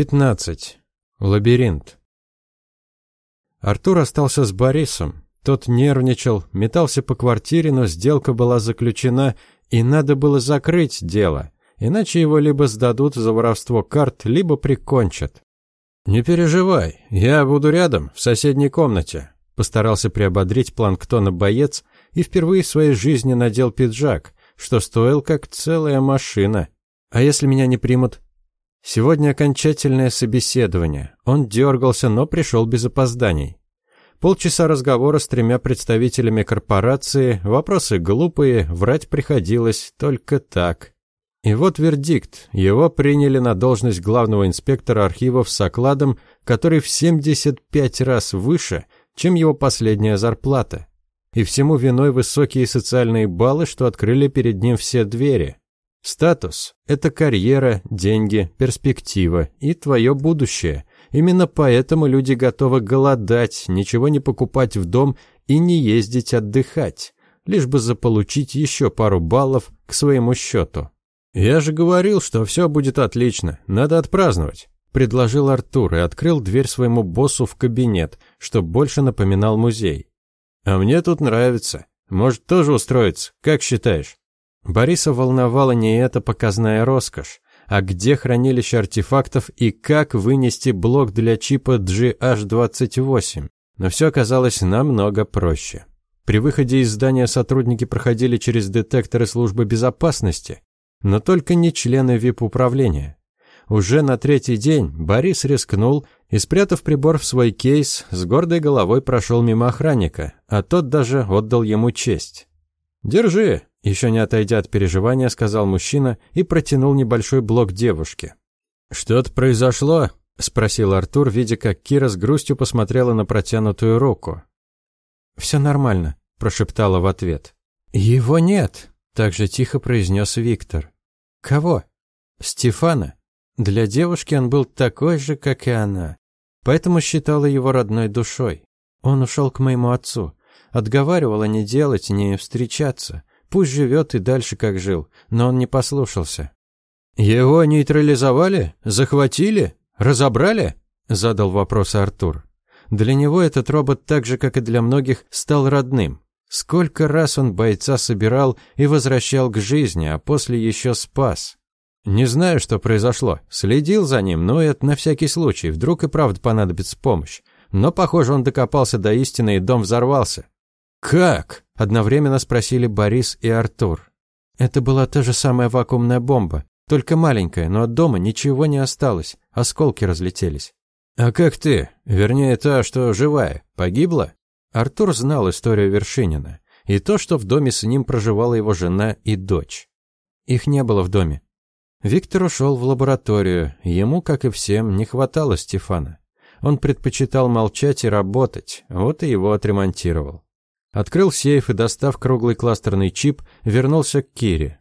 15. Лабиринт. Артур остался с Борисом. Тот нервничал, метался по квартире, но сделка была заключена, и надо было закрыть дело, иначе его либо сдадут за воровство карт, либо прикончат. «Не переживай, я буду рядом, в соседней комнате», постарался приободрить планктона боец и впервые в своей жизни надел пиджак, что стоил как целая машина. «А если меня не примут?» Сегодня окончательное собеседование. Он дергался, но пришел без опозданий. Полчаса разговора с тремя представителями корпорации, вопросы глупые, врать приходилось только так. И вот вердикт. Его приняли на должность главного инспектора архивов с окладом, который в 75 раз выше, чем его последняя зарплата. И всему виной высокие социальные баллы, что открыли перед ним все двери. Статус – это карьера, деньги, перспектива и твое будущее. Именно поэтому люди готовы голодать, ничего не покупать в дом и не ездить отдыхать, лишь бы заполучить еще пару баллов к своему счету. «Я же говорил, что все будет отлично, надо отпраздновать», – предложил Артур и открыл дверь своему боссу в кабинет, что больше напоминал музей. «А мне тут нравится. Может, тоже устроиться, как считаешь?» Бориса волновала не эта показная роскошь, а где хранилище артефактов и как вынести блок для чипа GH28. Но все оказалось намного проще. При выходе из здания сотрудники проходили через детекторы службы безопасности, но только не члены ВИП-управления. Уже на третий день Борис рискнул и, спрятав прибор в свой кейс, с гордой головой прошел мимо охранника, а тот даже отдал ему честь. «Держи, еще не отойдя от переживания, сказал мужчина и протянул небольшой блок девушке. «Что-то произошло?» – спросил Артур, видя, как Кира с грустью посмотрела на протянутую руку. «Все нормально», – прошептала в ответ. «Его нет», – также тихо произнес Виктор. «Кого?» «Стефана. Для девушки он был такой же, как и она, поэтому считала его родной душой. Он ушел к моему отцу, отговаривала не делать, не встречаться, Пусть живет и дальше как жил, но он не послушался. «Его нейтрализовали? Захватили? Разобрали?» – задал вопрос Артур. Для него этот робот, так же, как и для многих, стал родным. Сколько раз он бойца собирал и возвращал к жизни, а после еще спас. Не знаю, что произошло. Следил за ним, но это на всякий случай, вдруг и правда понадобится помощь. Но, похоже, он докопался до истины, и дом взорвался. «Как?» – одновременно спросили Борис и Артур. Это была та же самая вакуумная бомба, только маленькая, но от дома ничего не осталось, осколки разлетелись. «А как ты? Вернее, та, что живая, погибла?» Артур знал историю Вершинина и то, что в доме с ним проживала его жена и дочь. Их не было в доме. Виктор ушел в лабораторию, ему, как и всем, не хватало Стефана. Он предпочитал молчать и работать, вот и его отремонтировал. Открыл сейф и, достав круглый кластерный чип, вернулся к Кире.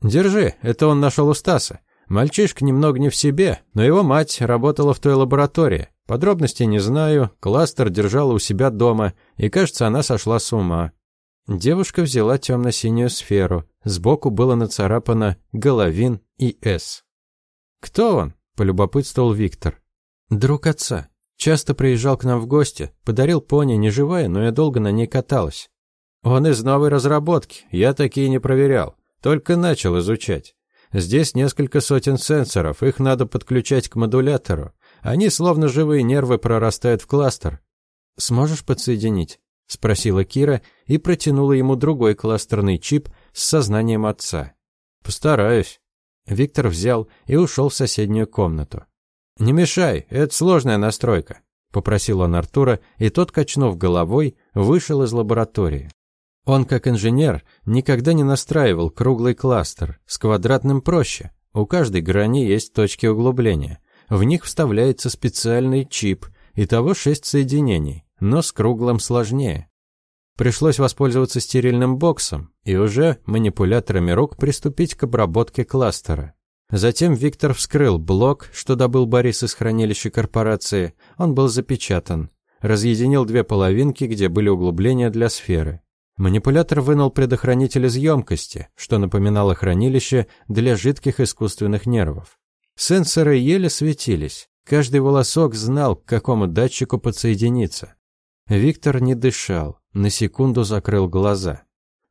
«Держи, это он нашел у Стаса. Мальчишка немного не в себе, но его мать работала в той лаборатории. Подробностей не знаю, кластер держала у себя дома, и, кажется, она сошла с ума». Девушка взяла темно-синюю сферу. Сбоку было нацарапано «Головин» и «С». «Кто он?» – полюбопытствовал Виктор. «Друг отца. Часто приезжал к нам в гости, подарил пони, не живая, но я долго на ней каталась. Он из новой разработки, я такие не проверял, только начал изучать. Здесь несколько сотен сенсоров, их надо подключать к модулятору. Они словно живые нервы прорастают в кластер. Сможешь подсоединить? спросила Кира и протянула ему другой кластерный чип с сознанием отца. Постараюсь. Виктор взял и ушел в соседнюю комнату. «Не мешай, это сложная настройка», — попросил он Артура, и тот, качнув головой, вышел из лаборатории. Он, как инженер, никогда не настраивал круглый кластер, с квадратным проще. У каждой грани есть точки углубления. В них вставляется специальный чип, и того шесть соединений, но с круглым сложнее. Пришлось воспользоваться стерильным боксом и уже манипуляторами рук приступить к обработке кластера. Затем Виктор вскрыл блок, что добыл Борис из хранилища корпорации. Он был запечатан. Разъединил две половинки, где были углубления для сферы. Манипулятор вынул предохранитель из емкости, что напоминало хранилище для жидких искусственных нервов. Сенсоры еле светились. Каждый волосок знал, к какому датчику подсоединиться. Виктор не дышал, на секунду закрыл глаза.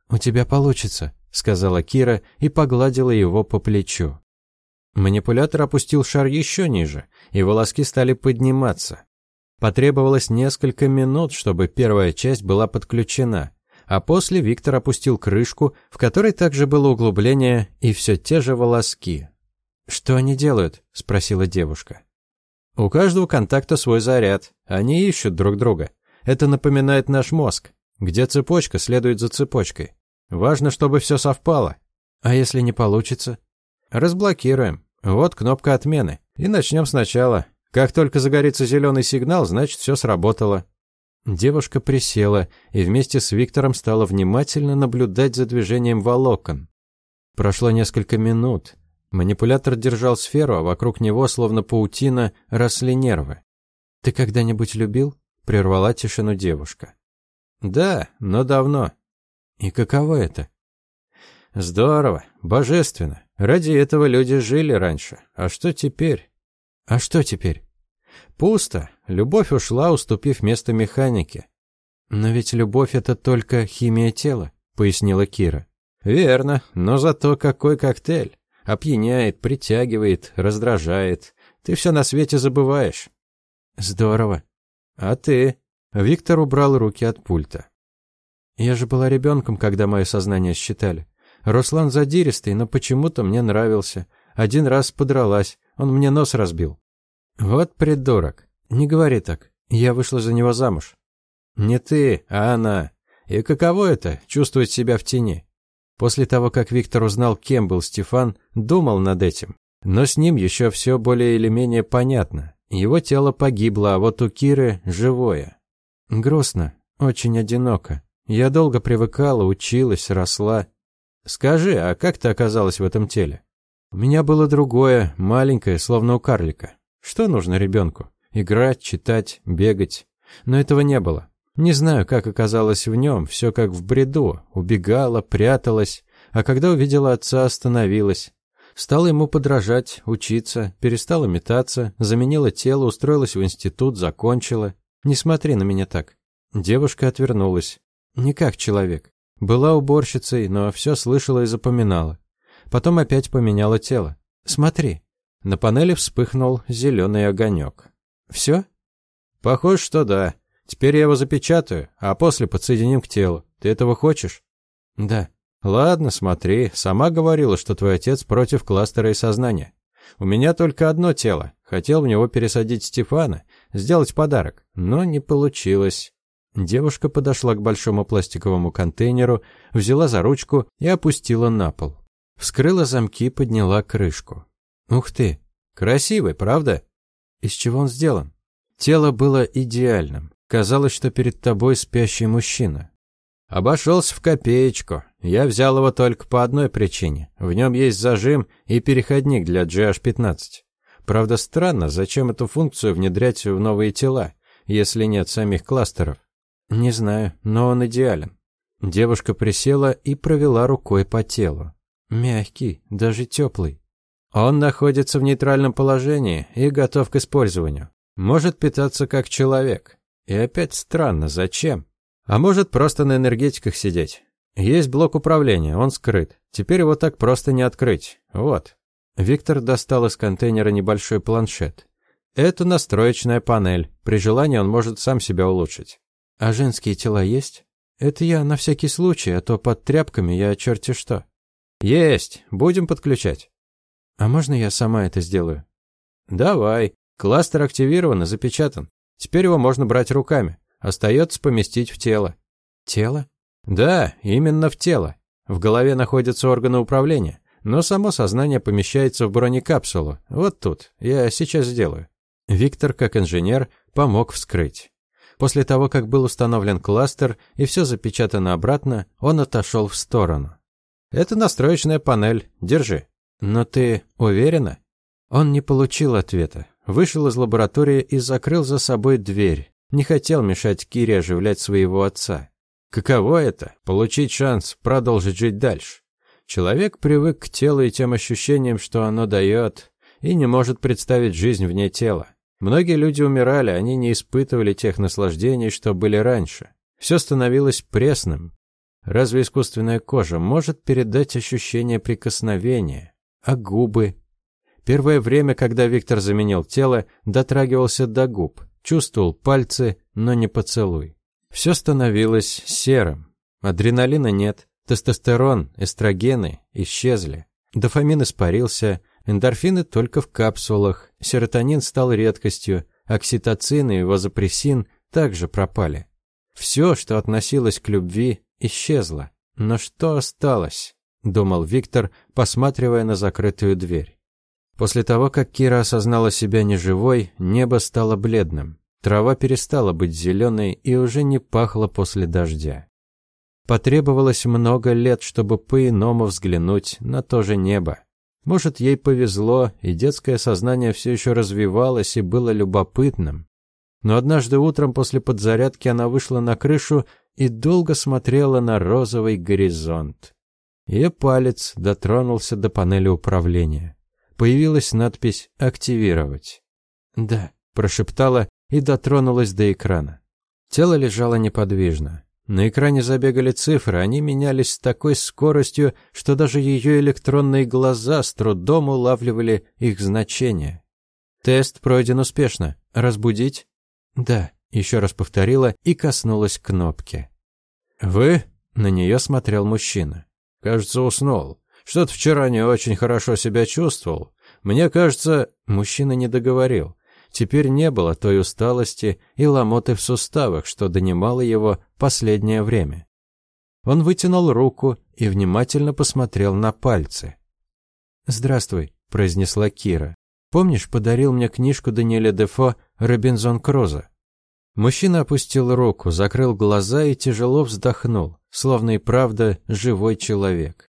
«У тебя получится», — сказала Кира и погладила его по плечу. Манипулятор опустил шар еще ниже, и волоски стали подниматься. Потребовалось несколько минут, чтобы первая часть была подключена, а после Виктор опустил крышку, в которой также было углубление и все те же волоски. «Что они делают?» – спросила девушка. «У каждого контакта свой заряд. Они ищут друг друга. Это напоминает наш мозг, где цепочка следует за цепочкой. Важно, чтобы все совпало. А если не получится? Разблокируем. Вот кнопка отмены. И начнем сначала. Как только загорится зеленый сигнал, значит, все сработало. Девушка присела и вместе с Виктором стала внимательно наблюдать за движением волокон. Прошло несколько минут. Манипулятор держал сферу, а вокруг него, словно паутина, росли нервы. «Ты когда-нибудь любил?» — прервала тишину девушка. «Да, но давно». «И каково это?» «Здорово, божественно. Ради этого люди жили раньше. А что теперь?» А что теперь? Пусто. Любовь ушла, уступив место механике. Но ведь любовь это только химия тела, пояснила Кира. Верно, но зато какой коктейль. Опьяняет, притягивает, раздражает. Ты все на свете забываешь. Здорово. А ты? Виктор убрал руки от пульта. Я же была ребенком, когда мое сознание считали. Руслан задиристый, но почему-то мне нравился. Один раз подралась, он мне нос разбил. Вот придурок. Не говори так. Я вышла за него замуж. Не ты, а она. И каково это чувствовать себя в тени? После того, как Виктор узнал, кем был Стефан, думал над этим. Но с ним еще все более или менее понятно. Его тело погибло, а вот у Киры живое. Грустно, очень одиноко. Я долго привыкала, училась, росла. Скажи, а как ты оказалась в этом теле? У меня было другое, маленькое, словно у карлика. Что нужно ребенку? Играть, читать, бегать. Но этого не было. Не знаю, как оказалось в нем, все как в бреду. Убегала, пряталась, а когда увидела отца, остановилась. Стала ему подражать, учиться, перестала метаться, заменила тело, устроилась в институт, закончила. Не смотри на меня так. Девушка отвернулась. Не как человек. Была уборщицей, но все слышала и запоминала. Потом опять поменяла тело. Смотри. На панели вспыхнул зеленый огонек. Все? Похоже, что да. Теперь я его запечатаю, а после подсоединим к телу. Ты этого хочешь? Да. Ладно, смотри. Сама говорила, что твой отец против кластера и сознания. У меня только одно тело. Хотел в него пересадить Стефана, сделать подарок, но не получилось. Девушка подошла к большому пластиковому контейнеру, взяла за ручку и опустила на пол. Вскрыла замки, подняла крышку. Ух ты, красивый, правда? Из чего он сделан? Тело было идеальным. Казалось, что перед тобой спящий мужчина. Обошелся в копеечку. Я взял его только по одной причине. В нем есть зажим и переходник для GH15. Правда, странно, зачем эту функцию внедрять в новые тела, если нет самих кластеров? Не знаю, но он идеален. Девушка присела и провела рукой по телу. Мягкий, даже теплый. Он находится в нейтральном положении и готов к использованию. Может питаться как человек. И опять странно, зачем? А может просто на энергетиках сидеть. Есть блок управления, он скрыт. Теперь его так просто не открыть. Вот. Виктор достал из контейнера небольшой планшет. Это настроечная панель. При желании он может сам себя улучшить. А женские тела есть? Это я на всякий случай, а то под тряпками я черти что. Есть, будем подключать. А можно я сама это сделаю? Давай. Кластер активирован и запечатан. Теперь его можно брать руками. Остается поместить в тело. Тело? Да, именно в тело. В голове находятся органы управления, но само сознание помещается в бронекапсулу. Вот тут. Я сейчас сделаю. Виктор, как инженер, помог вскрыть. После того, как был установлен кластер и все запечатано обратно, он отошел в сторону. Это настроечная панель. Держи. Но ты уверена? Он не получил ответа. Вышел из лаборатории и закрыл за собой дверь. Не хотел мешать Кире оживлять своего отца. Каково это получить шанс продолжить жить дальше? Человек привык к телу и тем ощущениям, что оно дает, и не может представить жизнь вне тела. Многие люди умирали, они не испытывали тех наслаждений, что были раньше. Все становилось пресным. Разве искусственная кожа может передать ощущение прикосновения? А губы? Первое время, когда Виктор заменил тело, дотрагивался до губ, чувствовал пальцы, но не поцелуй. Все становилось серым. Адреналина нет, тестостерон, эстрогены исчезли. Дофамин испарился, Эндорфины только в капсулах, серотонин стал редкостью, окситоцин и вазопрессин также пропали. Все, что относилось к любви, исчезло. Но что осталось? думал Виктор, посматривая на закрытую дверь. После того, как Кира осознала себя неживой, небо стало бледным. Трава перестала быть зеленой и уже не пахла после дождя. Потребовалось много лет, чтобы по-иному взглянуть на то же небо. Может, ей повезло, и детское сознание все еще развивалось и было любопытным. Но однажды утром после подзарядки она вышла на крышу и долго смотрела на розовый горизонт. Ее палец дотронулся до панели управления. Появилась надпись «Активировать». «Да», – прошептала и дотронулась до экрана. Тело лежало неподвижно. На экране забегали цифры, они менялись с такой скоростью, что даже ее электронные глаза с трудом улавливали их значение. «Тест пройден успешно. Разбудить?» «Да», — еще раз повторила и коснулась кнопки. «Вы?» — на нее смотрел мужчина. «Кажется, уснул. Что-то вчера не очень хорошо себя чувствовал. Мне кажется...» Мужчина не договорил. Теперь не было той усталости и ломоты в суставах, что донимало его последнее время. Он вытянул руку и внимательно посмотрел на пальцы. «Здравствуй», — произнесла Кира. «Помнишь, подарил мне книжку Даниэля Дефо «Робинзон Крузо»?» Мужчина опустил руку, закрыл глаза и тяжело вздохнул, словно и правда живой человек.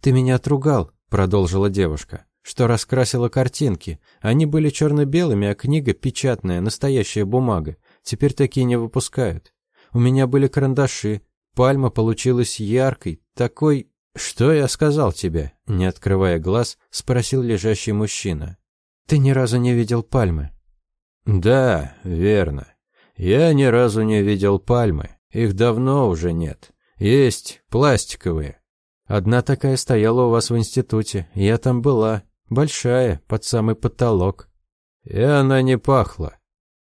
«Ты меня отругал», — продолжила девушка что раскрасила картинки. Они были черно-белыми, а книга печатная, настоящая бумага. Теперь такие не выпускают. У меня были карандаши. Пальма получилась яркой, такой... «Что я сказал тебе?» Не открывая глаз, спросил лежащий мужчина. «Ты ни разу не видел пальмы?» «Да, верно. Я ни разу не видел пальмы. Их давно уже нет. Есть пластиковые. Одна такая стояла у вас в институте. Я там была. Большая, под самый потолок. И она не пахла.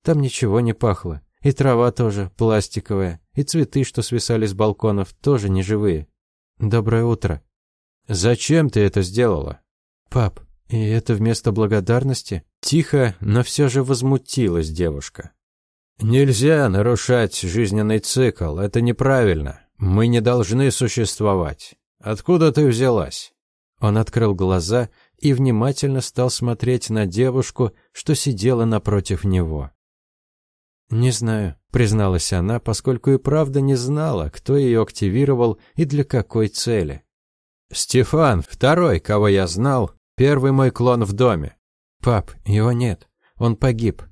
Там ничего не пахло. И трава тоже пластиковая, и цветы, что свисали с балконов, тоже неживые. Доброе утро. Зачем ты это сделала? Пап, и это вместо благодарности? Тихо, но все же возмутилась девушка. Нельзя нарушать жизненный цикл, это неправильно. Мы не должны существовать. Откуда ты взялась? Он открыл глаза и внимательно стал смотреть на девушку, что сидела напротив него. «Не знаю», — призналась она, поскольку и правда не знала, кто ее активировал и для какой цели. «Стефан, второй, кого я знал, первый мой клон в доме». «Пап, его нет. Он погиб».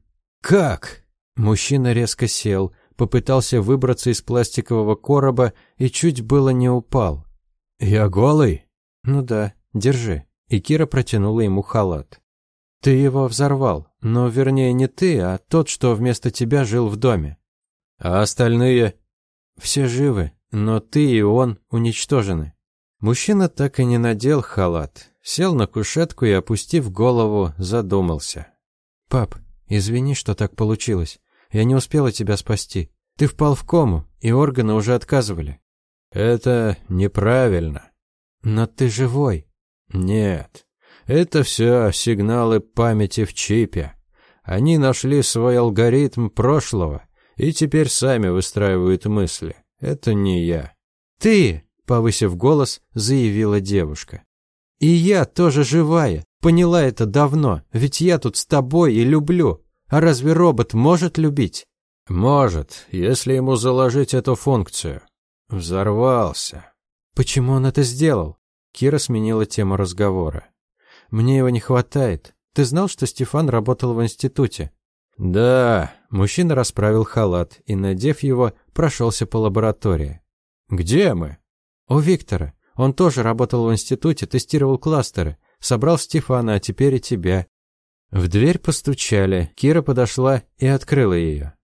«Как?» Мужчина резко сел, попытался выбраться из пластикового короба и чуть было не упал. «Я голый?» «Ну да, держи» и Кира протянула ему халат. «Ты его взорвал, но вернее не ты, а тот, что вместо тебя жил в доме». «А остальные?» «Все живы, но ты и он уничтожены». Мужчина так и не надел халат, сел на кушетку и, опустив голову, задумался. «Пап, извини, что так получилось. Я не успела тебя спасти. Ты впал в кому, и органы уже отказывали». «Это неправильно». «Но ты живой», нет, это все сигналы памяти в чипе. Они нашли свой алгоритм прошлого и теперь сами выстраивают мысли. Это не я. Ты, повысив голос, заявила девушка. И я тоже живая. Поняла это давно, ведь я тут с тобой и люблю. А разве робот может любить? Может, если ему заложить эту функцию. Взорвался. Почему он это сделал? Кира сменила тему разговора. «Мне его не хватает. Ты знал, что Стефан работал в институте?» «Да». Мужчина расправил халат и, надев его, прошелся по лаборатории. «Где мы?» «У Виктора. Он тоже работал в институте, тестировал кластеры. Собрал Стефана, а теперь и тебя». В дверь постучали. Кира подошла и открыла ее.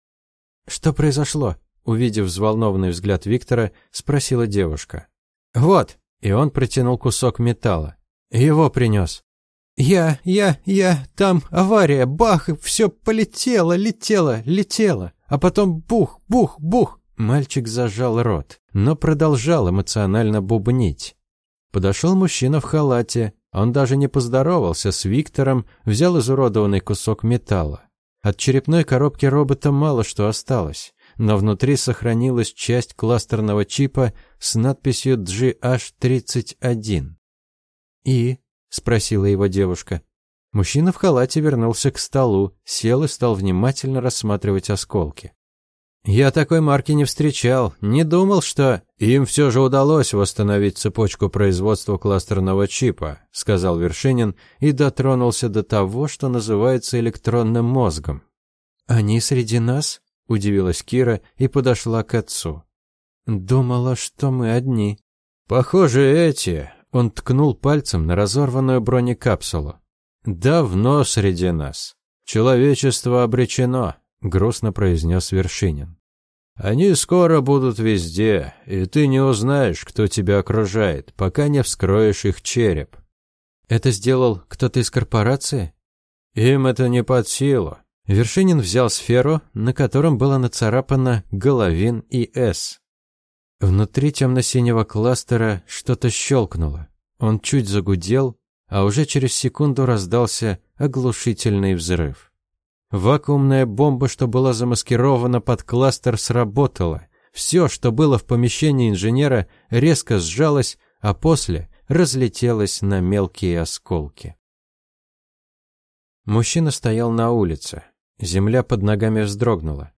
«Что произошло?» Увидев взволнованный взгляд Виктора, спросила девушка. «Вот!» И он протянул кусок металла. «Его принес». «Я, я, я, там авария, бах, все полетело, летело, летело, а потом бух, бух, бух». Мальчик зажал рот, но продолжал эмоционально бубнить. Подошел мужчина в халате, он даже не поздоровался с Виктором, взял изуродованный кусок металла. От черепной коробки робота мало что осталось, но внутри сохранилась часть кластерного чипа с надписью GH31. «И?» – спросила его девушка. Мужчина в халате вернулся к столу, сел и стал внимательно рассматривать осколки. «Я такой марки не встречал, не думал, что...» «Им все же удалось восстановить цепочку производства кластерного чипа», сказал Вершинин и дотронулся до того, что называется электронным мозгом. «Они среди нас?» – удивилась Кира и подошла к отцу. «Думала, что мы одни». «Похоже, эти...» – он ткнул пальцем на разорванную бронекапсулу. «Давно среди нас. Человечество обречено», – грустно произнес Вершинин. «Они скоро будут везде, и ты не узнаешь, кто тебя окружает, пока не вскроешь их череп». «Это сделал кто-то из корпорации?» «Им это не под силу». Вершинин взял сферу, на котором было нацарапано «Головин» и «С». Внутри темно-синего кластера что-то щелкнуло. Он чуть загудел, а уже через секунду раздался оглушительный взрыв. Вакуумная бомба, что была замаскирована под кластер, сработала. Все, что было в помещении инженера, резко сжалось, а после разлетелось на мелкие осколки. Мужчина стоял на улице. Земля под ногами вздрогнула.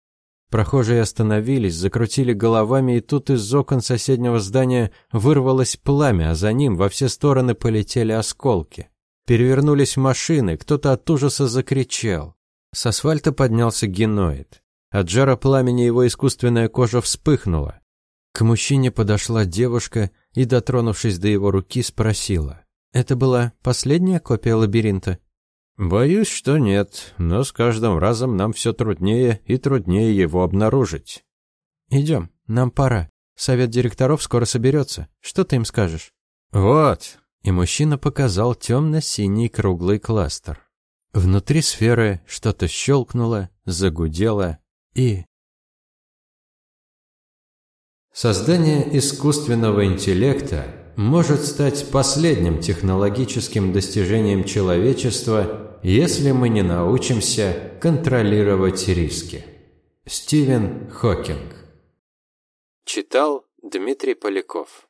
Прохожие остановились, закрутили головами, и тут из окон соседнего здания вырвалось пламя, а за ним во все стороны полетели осколки. Перевернулись машины, кто-то от ужаса закричал. С асфальта поднялся геноид. От жара пламени его искусственная кожа вспыхнула. К мужчине подошла девушка и, дотронувшись до его руки, спросила. «Это была последняя копия лабиринта?» Боюсь, что нет, но с каждым разом нам все труднее и труднее его обнаружить. Идем, нам пора. Совет директоров скоро соберется. Что ты им скажешь? Вот. И мужчина показал темно-синий круглый кластер. Внутри сферы что-то щелкнуло, загудело и... Создание искусственного интеллекта может стать последним технологическим достижением человечества, если мы не научимся контролировать риски. Стивен Хокинг Читал Дмитрий Поляков